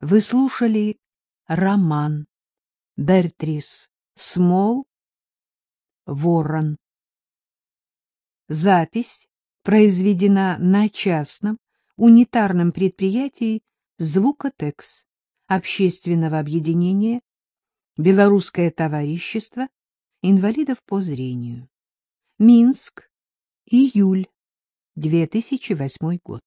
Вы слушали роман Бертрис Смол «Ворон». Запись произведена на частном унитарном предприятии «Звукотекс» общественного объединения «Белорусское товарищество инвалидов по зрению». Минск, июль 2008 год.